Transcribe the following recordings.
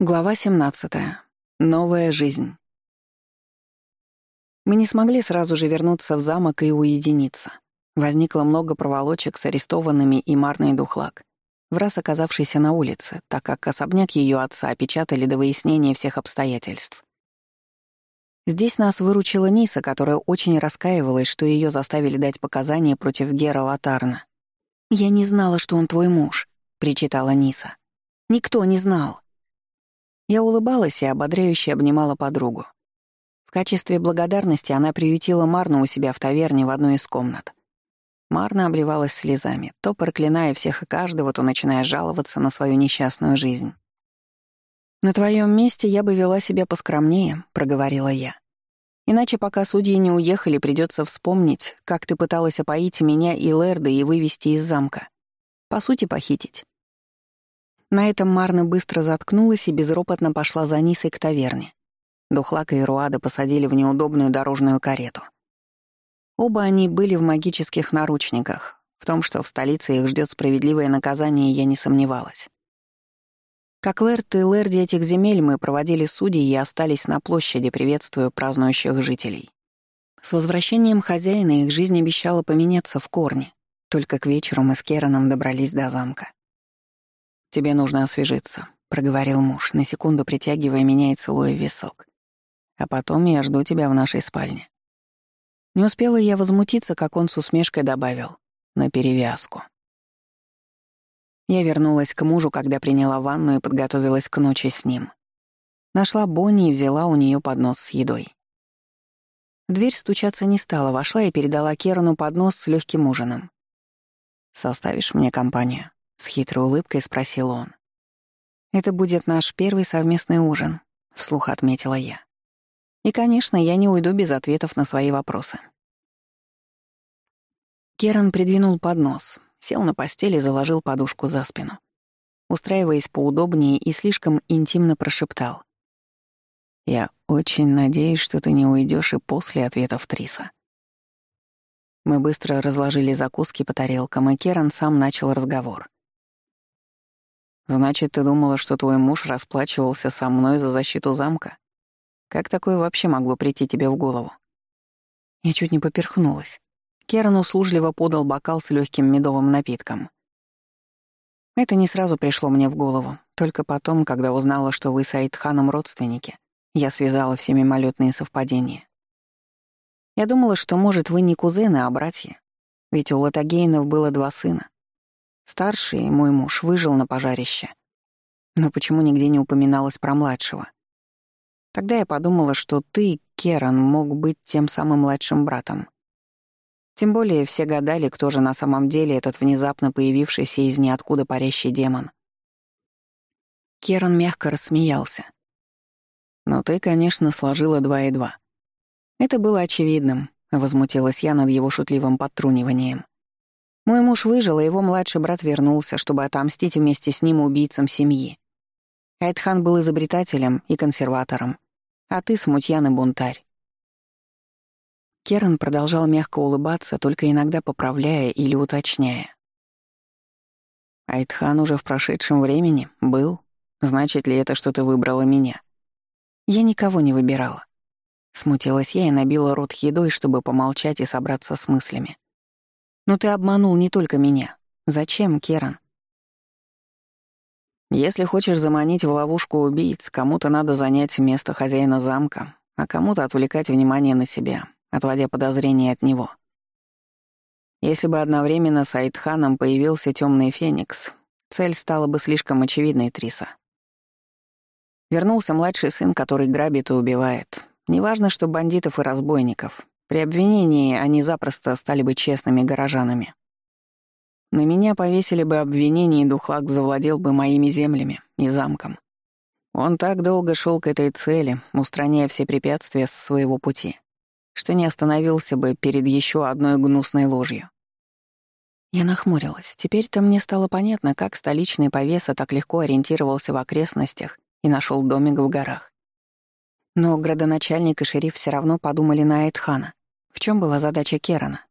Глава 17. Новая жизнь. Мы не смогли сразу же вернуться в замок и уединиться. Возникло много проволочек с арестованными и Марной Духлак, раз оказавшийся на улице, так как особняк ее отца опечатали до выяснения всех обстоятельств. Здесь нас выручила Ниса, которая очень раскаивалась, что ее заставили дать показания против Гера Латарна. «Я не знала, что он твой муж», — причитала Ниса. «Никто не знал». Я улыбалась и ободряюще обнимала подругу. В качестве благодарности она приютила Марну у себя в таверне в одной из комнат. Марна обливалась слезами, то проклиная всех и каждого, то начиная жаловаться на свою несчастную жизнь. «На твоем месте я бы вела себя поскромнее», — проговорила я. «Иначе, пока судьи не уехали, придется вспомнить, как ты пыталась опоить меня и Лерда и вывести из замка. По сути, похитить. На этом Марна быстро заткнулась и безропотно пошла за Нисой к таверне. Духлака и Руада посадили в неудобную дорожную карету. Оба они были в магических наручниках. В том, что в столице их ждет справедливое наказание, я не сомневалась. Как Лэрд и Лэрди этих земель мы проводили судей и остались на площади, приветствуя празднующих жителей. С возвращением хозяина их жизнь обещала поменяться в корне. Только к вечеру мы с Кераном добрались до замка. «Тебе нужно освежиться», — проговорил муж, на секунду притягивая меня и целуя в висок. «А потом я жду тебя в нашей спальне». Не успела я возмутиться, как он с усмешкой добавил «на перевязку». Я вернулась к мужу, когда приняла ванну и подготовилась к ночи с ним. Нашла Бонни и взяла у нее поднос с едой. В дверь стучаться не стала, вошла и передала Керану поднос с легким ужином. «Составишь мне компанию?» — с хитрой улыбкой спросил он. «Это будет наш первый совместный ужин», — вслух отметила я. «И, конечно, я не уйду без ответов на свои вопросы». Керан придвинул поднос, сел на постели и заложил подушку за спину. Устраиваясь поудобнее и слишком интимно прошептал. «Я очень надеюсь, что ты не уйдешь и после ответов Триса». Мы быстро разложили закуски по тарелкам, и Керан сам начал разговор. Значит, ты думала, что твой муж расплачивался со мной за защиту замка? Как такое вообще могло прийти тебе в голову? Я чуть не поперхнулась. Керан услужливо подал бокал с легким медовым напитком. Это не сразу пришло мне в голову. Только потом, когда узнала, что вы с Аидханом родственники, я связала все мимолетные совпадения. Я думала, что, может, вы не кузены, а братья. Ведь у Латагейнов было два сына. Старший, мой муж, выжил на пожарище. Но почему нигде не упоминалось про младшего? Тогда я подумала, что ты, Керан, мог быть тем самым младшим братом. Тем более все гадали, кто же на самом деле этот внезапно появившийся из ниоткуда парящий демон. Керан мягко рассмеялся. «Но ты, конечно, сложила два и два». Это было очевидным, — возмутилась я над его шутливым подтруниванием. Мой муж выжил, а его младший брат вернулся, чтобы отомстить вместе с ним убийцам семьи. Айтхан был изобретателем и консерватором, а ты смутьян и бунтарь. Керан продолжал мягко улыбаться, только иногда поправляя или уточняя. Айтхан уже в прошедшем времени был. Значит ли это, что ты выбрала меня? Я никого не выбирала. Смутилась я и набила рот едой, чтобы помолчать и собраться с мыслями. Но ты обманул не только меня. Зачем, Керан? Если хочешь заманить в ловушку убийц, кому-то надо занять место хозяина замка, а кому-то отвлекать внимание на себя, отводя подозрения от него. Если бы одновременно с Айтханом появился темный феникс, цель стала бы слишком очевидной Триса. Вернулся младший сын, который грабит и убивает. Неважно, что бандитов и разбойников. При обвинении они запросто стали бы честными горожанами. На меня повесили бы обвинение, и Духлак завладел бы моими землями и замком. Он так долго шел к этой цели, устраняя все препятствия с своего пути, что не остановился бы перед еще одной гнусной ложью. Я нахмурилась. Теперь-то мне стало понятно, как столичный повеса так легко ориентировался в окрестностях и нашел домик в горах. Но градоначальник и шериф все равно подумали на Эдхана. В чем была задача Керана?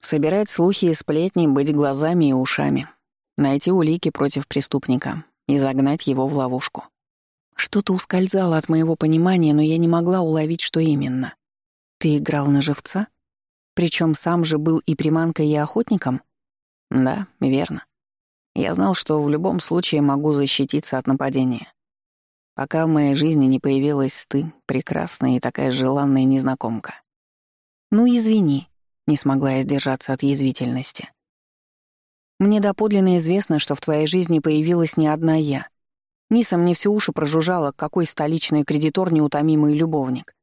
Собирать слухи и сплетни, быть глазами и ушами, найти улики против преступника и загнать его в ловушку. Что-то ускользало от моего понимания, но я не могла уловить, что именно. Ты играл на живца? Причем сам же был и приманкой, и охотником? Да, верно. Я знал, что в любом случае могу защититься от нападения. Пока в моей жизни не появилась ты, прекрасная и такая желанная незнакомка. Ну, извини, не смогла я сдержаться от язвительности. Мне доподлинно известно, что в твоей жизни появилась не одна я. Ниса мне все уши прожужжала, какой столичный кредитор неутомимый любовник.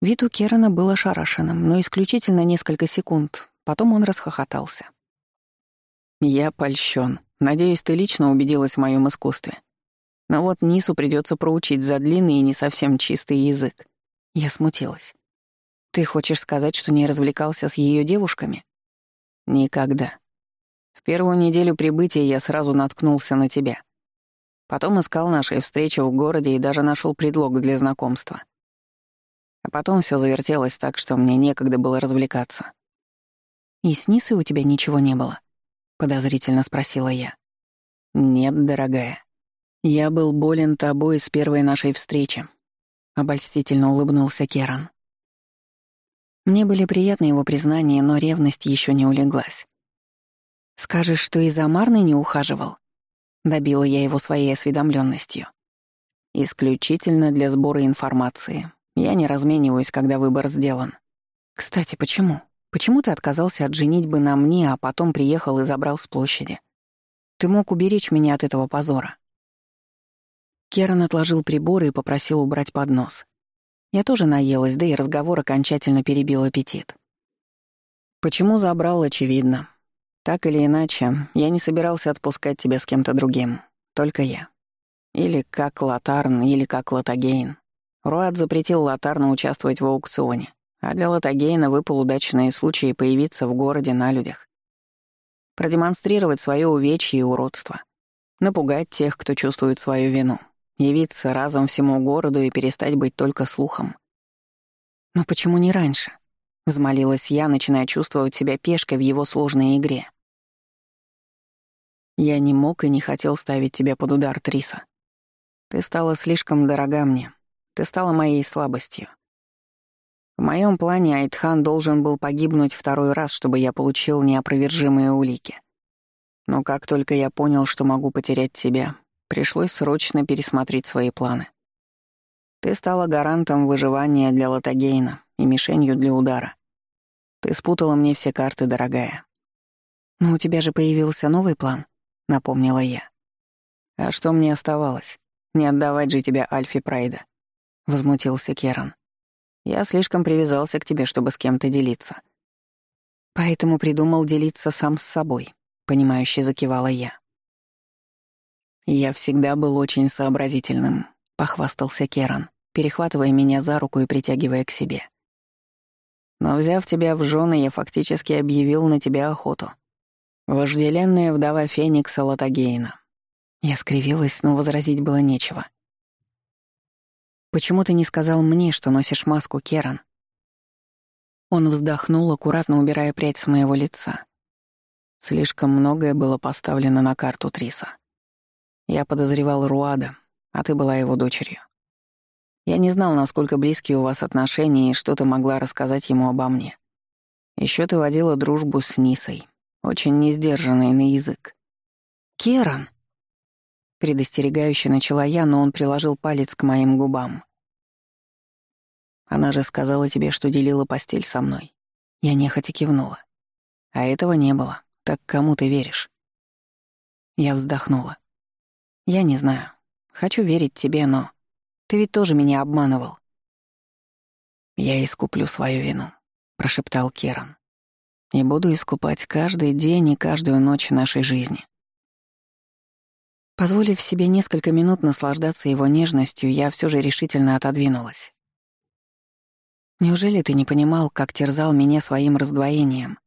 Вид у Керана был ошарашенным, но исключительно несколько секунд. Потом он расхохотался. «Я польщен. Надеюсь, ты лично убедилась в моем искусстве. Но вот Нису придется проучить за длинный и не совсем чистый язык». Я смутилась. «Ты хочешь сказать, что не развлекался с ее девушками?» «Никогда. В первую неделю прибытия я сразу наткнулся на тебя. Потом искал нашей встречи в городе и даже нашел предлог для знакомства. А потом все завертелось так, что мне некогда было развлекаться. «И с Нисой у тебя ничего не было?» — подозрительно спросила я. «Нет, дорогая. Я был болен тобой с первой нашей встречи», — обольстительно улыбнулся Керан. Мне были приятны его признания, но ревность еще не улеглась. «Скажешь, что и за Марной не ухаживал?» Добила я его своей осведомленностью. «Исключительно для сбора информации. Я не размениваюсь, когда выбор сделан». «Кстати, почему? Почему ты отказался от женитьбы на мне, а потом приехал и забрал с площади? Ты мог уберечь меня от этого позора». Керан отложил приборы и попросил убрать поднос. Я тоже наелась, да и разговор окончательно перебил аппетит. «Почему забрал, очевидно. Так или иначе, я не собирался отпускать тебя с кем-то другим. Только я. Или как Латарн, или как Латагейн. Руад запретил Латарну участвовать в аукционе, а для Латагейна выпал удачный случай появиться в городе на людях. Продемонстрировать свое увечье и уродство. Напугать тех, кто чувствует свою вину. Явиться разом всему городу и перестать быть только слухом. «Но почему не раньше?» — взмолилась я, начиная чувствовать себя пешкой в его сложной игре. Я не мог и не хотел ставить тебя под удар, Триса. Ты стала слишком дорога мне. Ты стала моей слабостью. В моем плане Айтхан должен был погибнуть второй раз, чтобы я получил неопровержимые улики. Но как только я понял, что могу потерять тебя, пришлось срочно пересмотреть свои планы. Ты стала гарантом выживания для Латагейна и мишенью для удара. Ты спутала мне все карты, дорогая. Но у тебя же появился новый план. — напомнила я. «А что мне оставалось? Не отдавать же тебя Альфи Прайда», — возмутился Керан. «Я слишком привязался к тебе, чтобы с кем-то делиться». «Поэтому придумал делиться сам с собой», — понимающе закивала я. «Я всегда был очень сообразительным», — похвастался Керан, перехватывая меня за руку и притягивая к себе. «Но взяв тебя в жены, я фактически объявил на тебя охоту. Вожделенная вдова Феникса Латагейна. Я скривилась, но возразить было нечего. «Почему ты не сказал мне, что носишь маску, Керан?» Он вздохнул, аккуратно убирая прядь с моего лица. Слишком многое было поставлено на карту Триса. Я подозревал Руада, а ты была его дочерью. Я не знал, насколько близкие у вас отношения и что ты могла рассказать ему обо мне. Еще ты водила дружбу с Нисой, очень несдержанный на язык. «Керан!» Предостерегающе начала я, но он приложил палец к моим губам. «Она же сказала тебе, что делила постель со мной». Я нехотя кивнула. «А этого не было. Так кому ты веришь?» Я вздохнула. «Я не знаю. Хочу верить тебе, но... Ты ведь тоже меня обманывал». «Я искуплю свою вину», — прошептал Керан и буду искупать каждый день и каждую ночь нашей жизни. Позволив себе несколько минут наслаждаться его нежностью, я все же решительно отодвинулась. Неужели ты не понимал, как терзал меня своим раздвоением?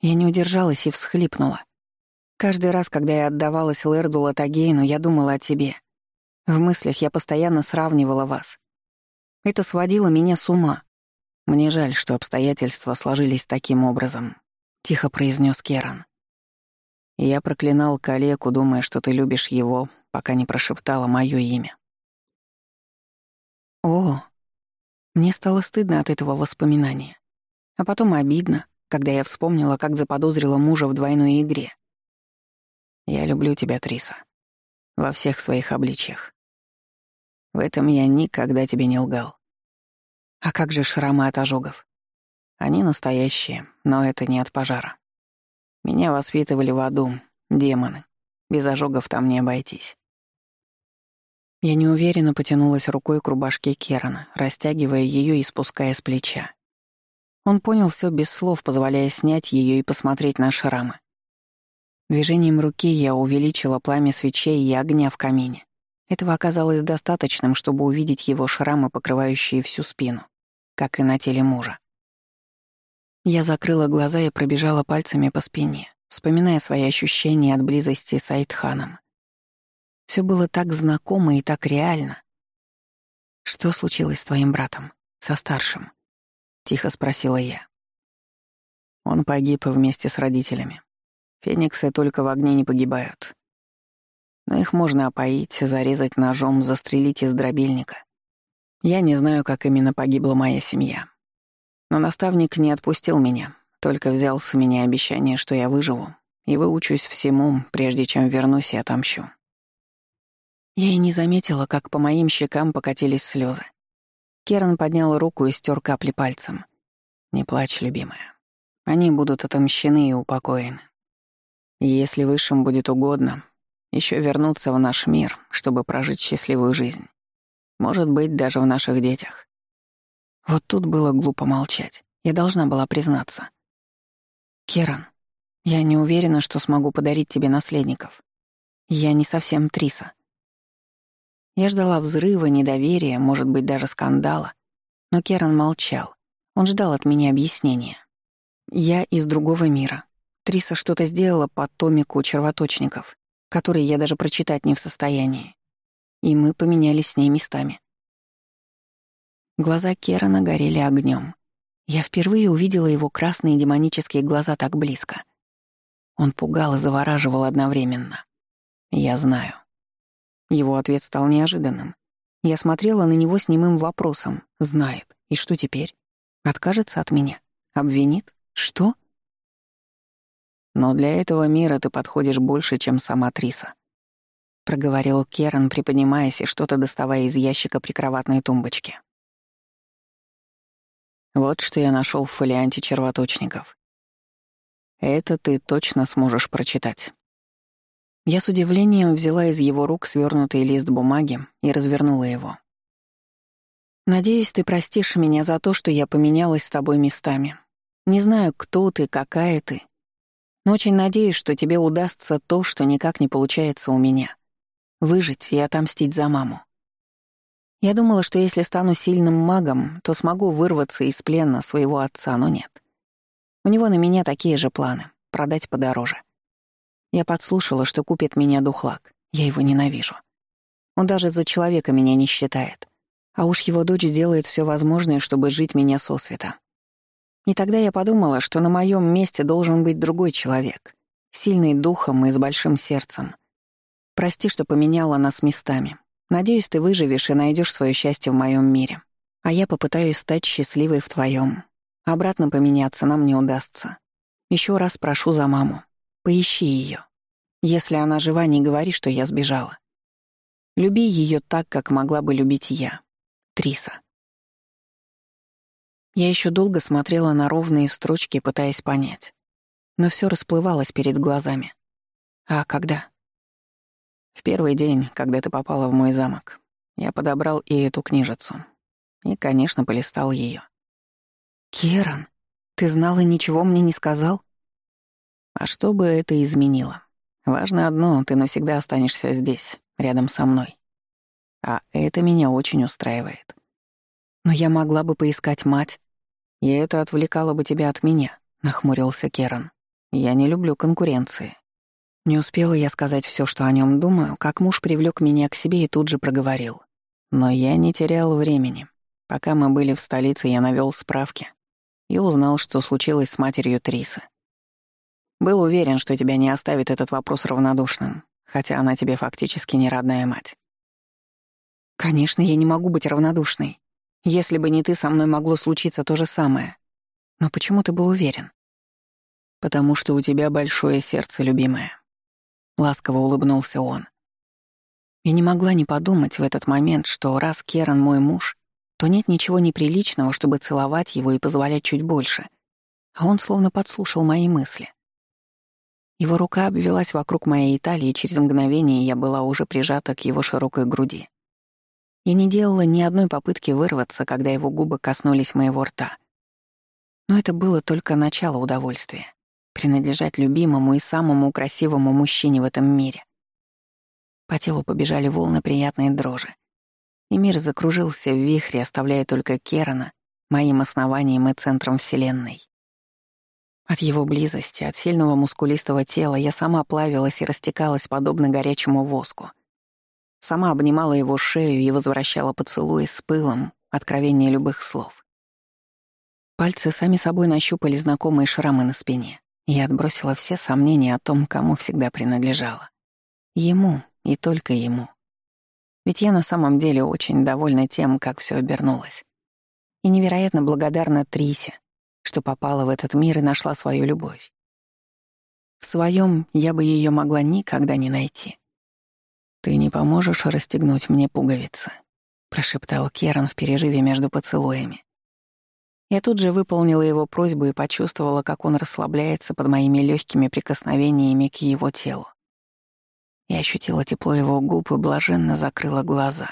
Я не удержалась и всхлипнула. Каждый раз, когда я отдавалась Лэрду Латагейну, я думала о тебе. В мыслях я постоянно сравнивала вас. Это сводило меня с ума. «Мне жаль, что обстоятельства сложились таким образом», — тихо произнес Керан. «Я проклинал калеку, думая, что ты любишь его, пока не прошептала мое имя. О, мне стало стыдно от этого воспоминания. А потом обидно, когда я вспомнила, как заподозрила мужа в двойной игре. Я люблю тебя, Триса. Во всех своих обличьях. В этом я никогда тебе не лгал. А как же шрамы от ожогов? Они настоящие, но это не от пожара. Меня воспитывали в аду, демоны. Без ожогов там не обойтись. Я неуверенно потянулась рукой к рубашке Керана, растягивая ее и спуская с плеча. Он понял все без слов, позволяя снять ее и посмотреть на шрамы. Движением руки я увеличила пламя свечей и огня в камине. Этого оказалось достаточным, чтобы увидеть его шрамы, покрывающие всю спину, как и на теле мужа. Я закрыла глаза и пробежала пальцами по спине, вспоминая свои ощущения от близости с Айтханом. Все было так знакомо и так реально. «Что случилось с твоим братом? Со старшим?» — тихо спросила я. Он погиб вместе с родителями. Фениксы только в огне не погибают. Но их можно опоить, зарезать ножом, застрелить из дробильника. Я не знаю, как именно погибла моя семья. Но наставник не отпустил меня, только взял с меня обещание, что я выживу и выучусь всему, прежде чем вернусь и отомщу. Я и не заметила, как по моим щекам покатились слезы. Керан поднял руку и стер капли пальцем. «Не плачь, любимая. Они будут отомщены и упокоены. И если Высшим будет угодно, еще вернуться в наш мир, чтобы прожить счастливую жизнь. Может быть, даже в наших детях». Вот тут было глупо молчать. Я должна была признаться. «Керан, я не уверена, что смогу подарить тебе наследников. Я не совсем Триса. Я ждала взрыва, недоверия, может быть, даже скандала. Но Керан молчал. Он ждал от меня объяснения. Я из другого мира. Триса что-то сделала по томику червоточников, который я даже прочитать не в состоянии. И мы поменялись с ней местами. Глаза Керана горели огнем. Я впервые увидела его красные демонические глаза так близко. Он пугал и завораживал одновременно. Я знаю. Его ответ стал неожиданным. Я смотрела на него с немым вопросом. Знает. И что теперь? Откажется от меня? Обвинит? Что? Но для этого мира ты подходишь больше, чем сама Триса. Проговорил Керан, приподнимаясь и что-то доставая из ящика прикроватной тумбочки. Вот что я нашел в фолианте червоточников. Это ты точно сможешь прочитать. Я с удивлением взяла из его рук свернутый лист бумаги и развернула его. «Надеюсь, ты простишь меня за то, что я поменялась с тобой местами. Не знаю, кто ты, какая ты, но очень надеюсь, что тебе удастся то, что никак не получается у меня — выжить и отомстить за маму. Я думала, что если стану сильным магом, то смогу вырваться из плена своего отца, но нет. У него на меня такие же планы — продать подороже. Я подслушала, что купит меня духлак. Я его ненавижу. Он даже за человека меня не считает. А уж его дочь сделает все возможное, чтобы жить меня сосвета. И тогда я подумала, что на моем месте должен быть другой человек, сильный духом и с большим сердцем. Прости, что поменяла нас местами. Надеюсь, ты выживешь и найдешь свое счастье в моем мире. А я попытаюсь стать счастливой в твоем. Обратно поменяться нам не удастся. Еще раз прошу за маму. Поищи ее. Если она жива, не говори, что я сбежала. Люби ее так, как могла бы любить я. Триса. Я еще долго смотрела на ровные строчки, пытаясь понять. Но все расплывалось перед глазами. А когда? В первый день, когда ты попала в мой замок, я подобрал и эту книжицу. И, конечно, полистал ее. «Керан, ты знал и ничего мне не сказал?» А что бы это изменило? Важно одно, ты навсегда останешься здесь, рядом со мной. А это меня очень устраивает. Но я могла бы поискать мать. И это отвлекало бы тебя от меня, нахмурился Керан. Я не люблю конкуренции. Не успела я сказать все, что о нем думаю, как муж привлек меня к себе и тут же проговорил. Но я не терял времени. Пока мы были в столице, я навел справки и узнал, что случилось с матерью Трисы. Был уверен, что тебя не оставит этот вопрос равнодушным, хотя она тебе фактически не родная мать. Конечно, я не могу быть равнодушной. Если бы не ты, со мной могло случиться то же самое. Но почему ты был уверен? Потому что у тебя большое сердце, любимая. Ласково улыбнулся он. Я не могла не подумать в этот момент, что раз Керан мой муж, то нет ничего неприличного, чтобы целовать его и позволять чуть больше. А он словно подслушал мои мысли. Его рука обвелась вокруг моей талии, и через мгновение я была уже прижата к его широкой груди. Я не делала ни одной попытки вырваться, когда его губы коснулись моего рта. Но это было только начало удовольствия — принадлежать любимому и самому красивому мужчине в этом мире. По телу побежали волны приятной дрожи. И мир закружился в вихре, оставляя только Керана моим основанием и центром Вселенной. От его близости, от сильного мускулистого тела я сама плавилась и растекалась подобно горячему воску. Сама обнимала его шею и возвращала поцелуи с пылом, откровение любых слов. Пальцы сами собой нащупали знакомые шрамы на спине, я отбросила все сомнения о том, кому всегда принадлежала. Ему и только ему. Ведь я на самом деле очень довольна тем, как все обернулось. И невероятно благодарна Трисе, что попала в этот мир и нашла свою любовь. В своем я бы ее могла никогда не найти. «Ты не поможешь расстегнуть мне пуговицы», — прошептал Керан в перерыве между поцелуями. Я тут же выполнила его просьбу и почувствовала, как он расслабляется под моими легкими прикосновениями к его телу. Я ощутила тепло его губ и блаженно закрыла глаза.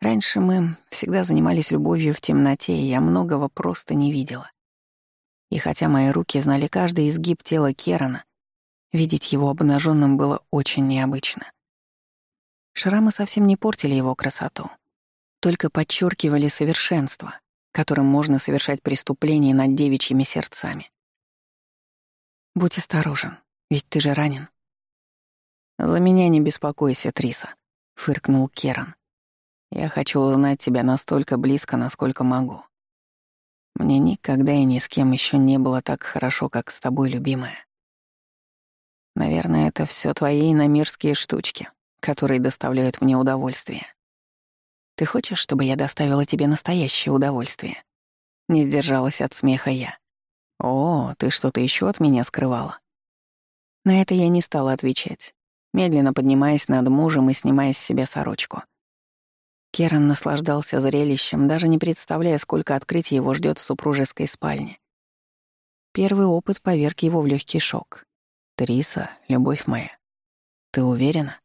Раньше мы всегда занимались любовью в темноте, и я многого просто не видела. И хотя мои руки знали каждый изгиб тела Керана, видеть его обнаженным было очень необычно. Шрамы совсем не портили его красоту, только подчеркивали совершенство, которым можно совершать преступления над девичьими сердцами. «Будь осторожен, ведь ты же ранен». «За меня не беспокойся, Триса», — фыркнул Керан. «Я хочу узнать тебя настолько близко, насколько могу. Мне никогда и ни с кем еще не было так хорошо, как с тобой, любимая. Наверное, это все твои иномирские штучки, которые доставляют мне удовольствие. Ты хочешь, чтобы я доставила тебе настоящее удовольствие?» Не сдержалась от смеха я. «О, ты что-то еще от меня скрывала?» На это я не стала отвечать, медленно поднимаясь над мужем и снимая с себя сорочку. Керан наслаждался зрелищем, даже не представляя, сколько открытий его ждет в супружеской спальне. Первый опыт поверг его в легкий шок. «Триса, любовь моя, ты уверена?»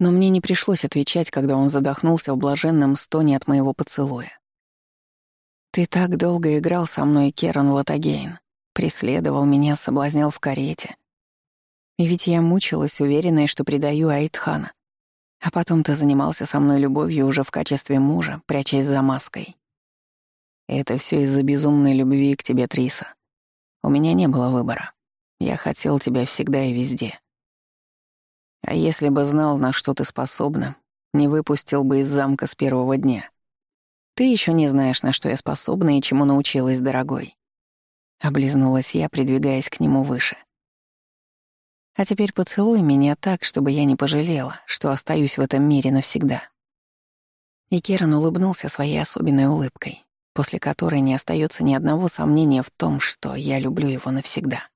Но мне не пришлось отвечать, когда он задохнулся в блаженном стоне от моего поцелуя. «Ты так долго играл со мной, Керан Латагейн, преследовал меня, соблазнял в карете. И ведь я мучилась, уверенная, что предаю Аидхана. А потом ты занимался со мной любовью уже в качестве мужа, прячась за маской. Это все из-за безумной любви к тебе, Триса. У меня не было выбора. Я хотел тебя всегда и везде. А если бы знал, на что ты способна, не выпустил бы из замка с первого дня. Ты еще не знаешь, на что я способна и чему научилась, дорогой. Облизнулась я, придвигаясь к нему выше. А теперь поцелуй меня так, чтобы я не пожалела, что остаюсь в этом мире навсегда. И Керан улыбнулся своей особенной улыбкой, после которой не остается ни одного сомнения в том, что я люблю его навсегда.